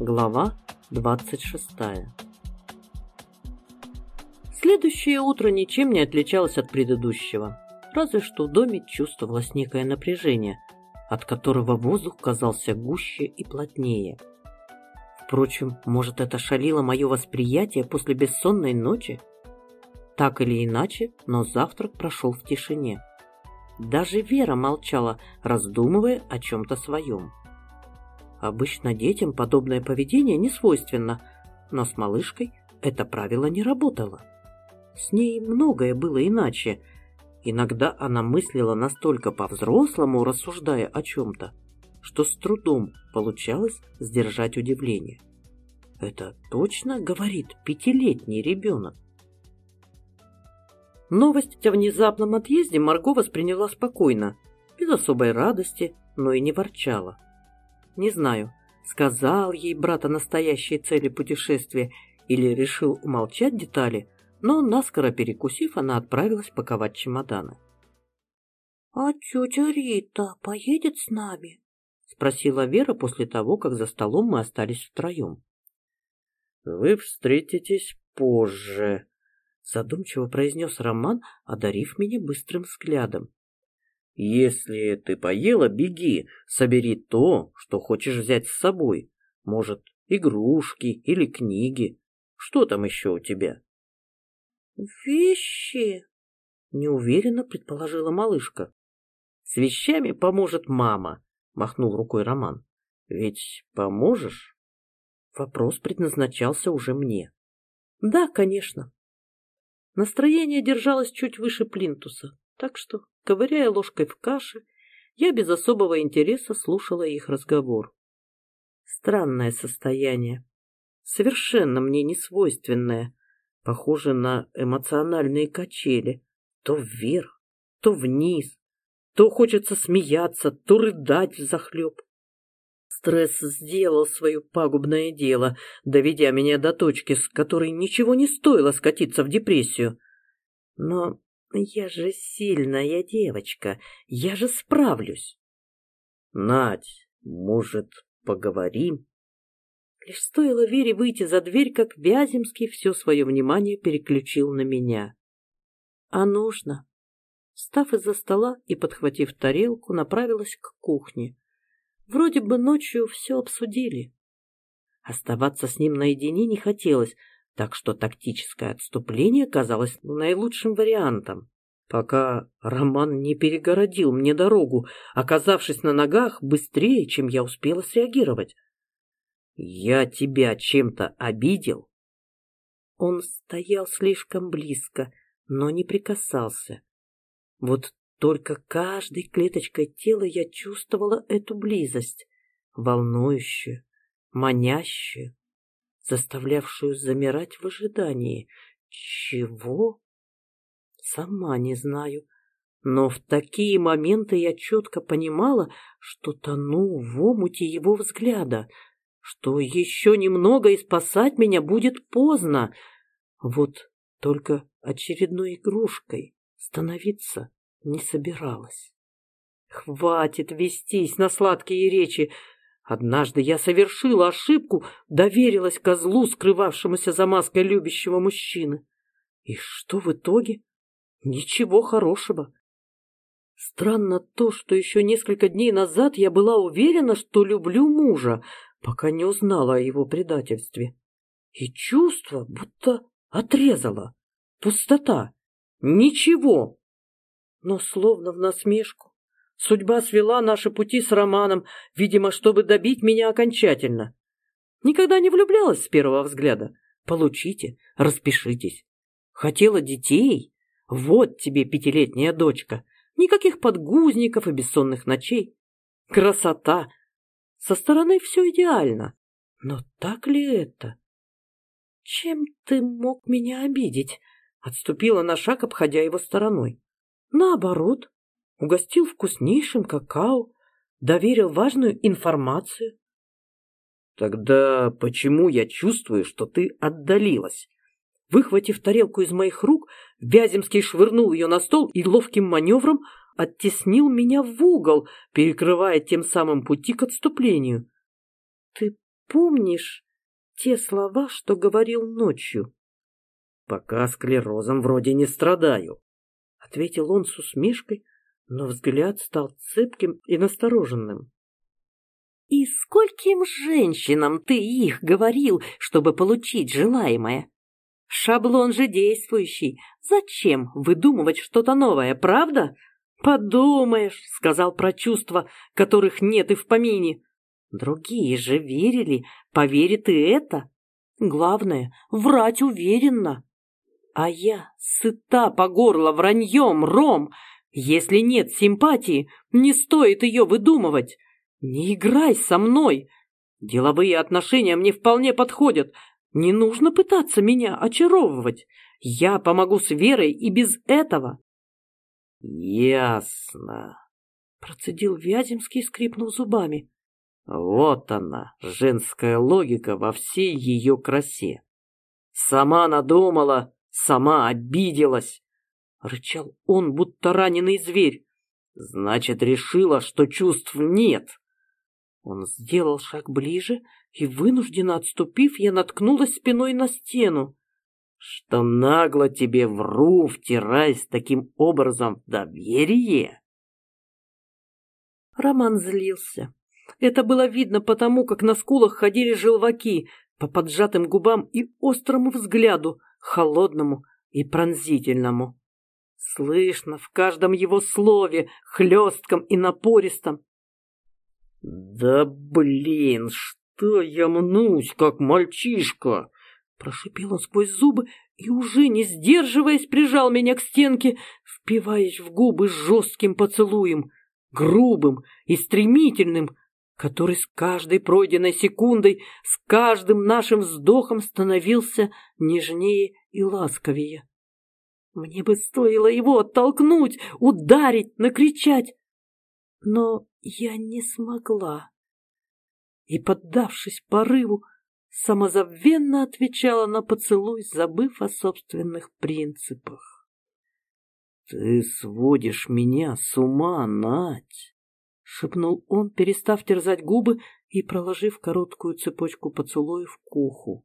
Глава 26 Следующее утро ничем не отличалось от предыдущего, разве что в доме чувствовалось некое напряжение, от которого воздух казался гуще и плотнее. Впрочем, может, это шалило мое восприятие после бессонной ночи? Так или иначе, но завтрак прошел в тишине. Даже Вера молчала, раздумывая о чем-то своем. Обычно детям подобное поведение не свойственно, но с малышкой это правило не работало. С ней многое было иначе. Иногда она мыслила настолько по-взрослому, рассуждая о чем-то, что с трудом получалось сдержать удивление. Это точно говорит пятилетний ребенок? Новость о внезапном отъезде Марго восприняла спокойно, без особой радости, но и не ворчала. Не знаю, сказал ей брат о настоящей цели путешествия или решил умолчать детали, но наскоро перекусив, она отправилась паковать чемоданы. «А тетя Рита поедет с нами?» — спросила Вера после того, как за столом мы остались втроем. «Вы встретитесь позже», — задумчиво произнес Роман, одарив меня быстрым взглядом. Если ты поела, беги, собери то, что хочешь взять с собой. Может, игрушки или книги. Что там еще у тебя? Вещи, неуверенно предположила малышка. С вещами поможет мама, махнул рукой Роман. Ведь поможешь? Вопрос предназначался уже мне. Да, конечно. Настроение держалось чуть выше плинтуса, так что Ковыряя ложкой в каше, я без особого интереса слушала их разговор. Странное состояние, совершенно мне не свойственное, похоже на эмоциональные качели, то вверх, то вниз, то хочется смеяться, то рыдать взахлеб. Стресс сделал свое пагубное дело, доведя меня до точки, с которой ничего не стоило скатиться в депрессию. Но я же сильная девочка, я же справлюсь. Надь, может, поговорим? Лишь стоило Вере выйти за дверь, как Вяземский все свое внимание переключил на меня. А нужно. Встав из-за стола и подхватив тарелку, направилась к кухне. Вроде бы ночью все обсудили. Оставаться с ним наедине не хотелось, так что тактическое отступление казалось наилучшим вариантом, пока Роман не перегородил мне дорогу, оказавшись на ногах быстрее, чем я успела среагировать. «Я тебя чем-то обидел?» Он стоял слишком близко, но не прикасался. Вот только каждой клеточкой тела я чувствовала эту близость, волнующую, манящую, заставлявшую замирать в ожидании. Чего? Сама не знаю. Но в такие моменты я четко понимала, что тону в омуте его взгляда, что еще немного и спасать меня будет поздно. Вот только очередной игрушкой становиться не собиралась. Хватит вестись на сладкие речи, Однажды я совершила ошибку, доверилась козлу, скрывавшемуся за маской любящего мужчины. И что в итоге? Ничего хорошего. Странно то, что еще несколько дней назад я была уверена, что люблю мужа, пока не узнала о его предательстве. И чувство будто отрезало. Пустота. Ничего. Но словно в насмешку Судьба свела наши пути с Романом, видимо, чтобы добить меня окончательно. Никогда не влюблялась с первого взгляда. Получите, распишитесь. Хотела детей? Вот тебе пятилетняя дочка. Никаких подгузников и бессонных ночей. Красота! Со стороны все идеально. Но так ли это? Чем ты мог меня обидеть? Отступила на шаг, обходя его стороной. Наоборот, угостил вкуснейшим какао, доверил важную информацию. Тогда почему я чувствую, что ты отдалилась? Выхватив тарелку из моих рук, Вяземский швырнул ее на стол и ловким маневром оттеснил меня в угол, перекрывая тем самым пути к отступлению. Ты помнишь те слова, что говорил ночью? Пока склерозом вроде не страдаю, ответил он с усмешкой, но взгляд стал цепким и настороженным. И скольким женщинам ты их говорил, чтобы получить желаемое? Шаблон же действующий. Зачем выдумывать что-то новое, правда? Подумаешь, сказал про чувства, которых нет и в помине. Другие же верили, поверит и это. Главное, врать уверенно. А я сыта по горло враньем, Ром. Если нет симпатии, не стоит ее выдумывать. Не играй со мной. Деловые отношения мне вполне подходят. Не нужно пытаться меня очаровывать. Я помогу с Верой и без этого. Ясно. Процедил Вяземский, скрипнув зубами. Вот она, женская логика во всей ее красе. Сама надумала, сама обиделась. Рычал он, будто раненый зверь. Значит, решила, что чувств нет. Он сделал шаг ближе, и, вынужденно отступив, я наткнулась спиной на стену. Что нагло тебе вру, втираясь таким образом в доверие? Роман злился. Это было видно потому, как на скулах ходили желваки по поджатым губам и острому взгляду, холодному и пронзительному. Слышно в каждом его слове, хлестком и напористом, «Да блин, что я мнусь, как мальчишка!» Прошипел он сквозь зубы и, уже не сдерживаясь, прижал меня к стенке, впиваясь в губы жестким поцелуем, грубым и стремительным, который с каждой пройденной секундой, с каждым нашим вздохом становился нежнее и ласковее. Мне бы стоило его оттолкнуть, ударить, накричать, но я не смогла. И, поддавшись порыву, самозабвенно отвечала на поцелуй, забыв о собственных принципах. «Ты сводишь меня с ума, Нать!» — шепнул он, перестав терзать губы и проложив короткую цепочку поцелуев к уху.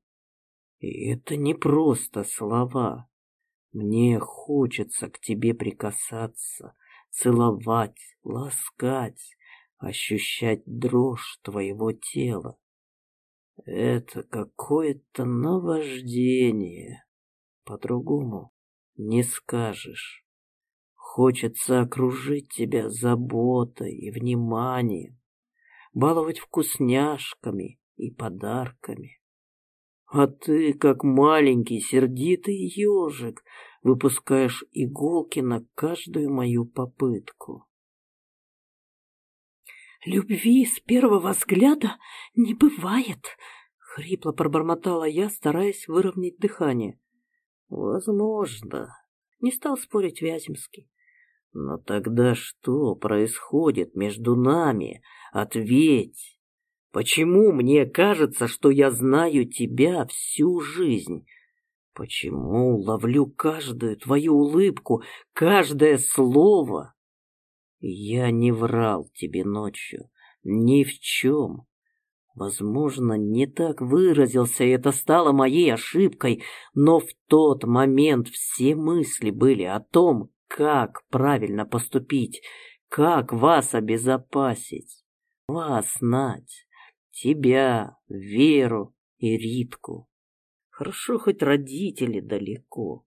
«И это не просто слова. Мне хочется к тебе прикасаться, целовать, ласкать, ощущать дрожь твоего тела. Это какое-то наваждение. По-другому не скажешь. Хочется окружить тебя заботой и вниманием, баловать вкусняшками и подарками. А ты, как маленький сердитый ежик, выпускаешь иголки на каждую мою попытку. «Любви с первого взгляда не бывает», — хрипло пробормотала я, стараясь выровнять дыхание. «Возможно», — не стал спорить Вяземский. «Но тогда что происходит между нами? Ответь! Почему мне кажется, что я знаю тебя всю жизнь?» Почему ловлю каждую твою улыбку, каждое слово? Я не врал тебе ночью, ни в чем. Возможно, не так выразился, и это стало моей ошибкой, но в тот момент все мысли были о том, как правильно поступить, как вас обезопасить, вас знать, тебя, Веру и Ритку. Хорошо, хоть родители далеко.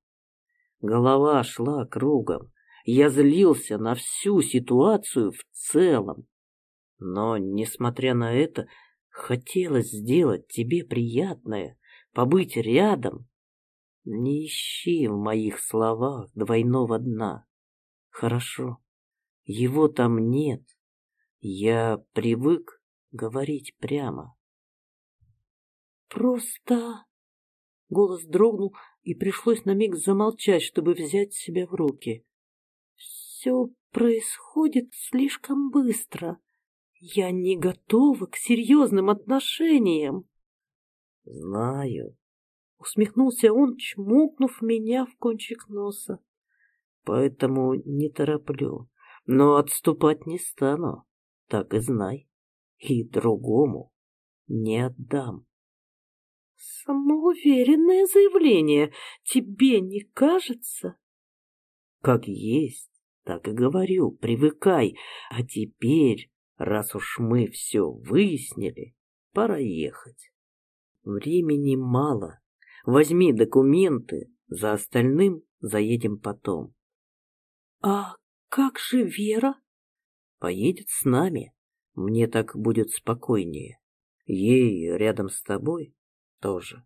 Голова шла кругом. Я злился на всю ситуацию в целом. Но, несмотря на это, хотелось сделать тебе приятное, побыть рядом. Не ищи в моих словах двойного дна. Хорошо, его там нет. Я привык говорить прямо. Просто... Голос дрогнул, и пришлось на миг замолчать, чтобы взять себя в руки все происходит слишком быстро. Я не готова к серьезным отношениям. Знаю. Усмехнулся он, чмокнув меня в кончик носа. Поэтому не тороплю, но отступать не стану. Так и знай. И другому не отдам. Самоуверенное заявление, тебе не кажется? Как есть, так и говорю, привыкай. А теперь, раз уж мы все выяснили, пора ехать. Времени мало. Возьми документы, за остальным заедем потом. А как же Вера? Поедет с нами. Мне так будет спокойнее. Ей рядом с тобой тоже.